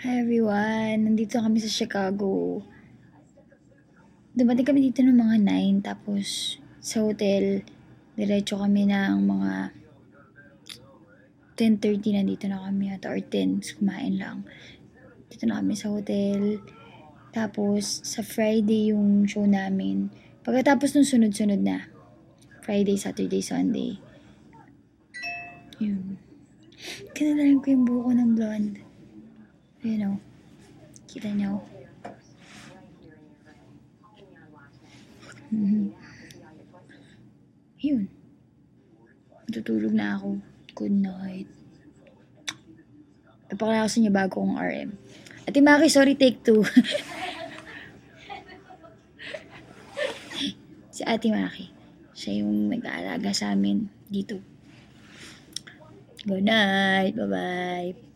Hi everyone! Nandito kami sa Chicago. Dumating kami dito ng mga 9 tapos sa hotel, diretso kami ng mga 10.30 nandito na kami ata or 10, Tapos kumain lang. Dito na kami sa hotel. Tapos sa Friday yung show namin. Pagkatapos nung sunod-sunod na. Friday, Saturday, Sunday. Yun. Kinalaran ko yung buhok ko ng blonde. Ayun o. Kita niyo. Mhm. Yun. Tutulog na ako. Good night. Ipakala ko sa inyo bago kong RM. Ate Maki, sorry, take two. si Ate Maki. Siya yung nag-aalaga sa amin dito. Good night. Bye-bye.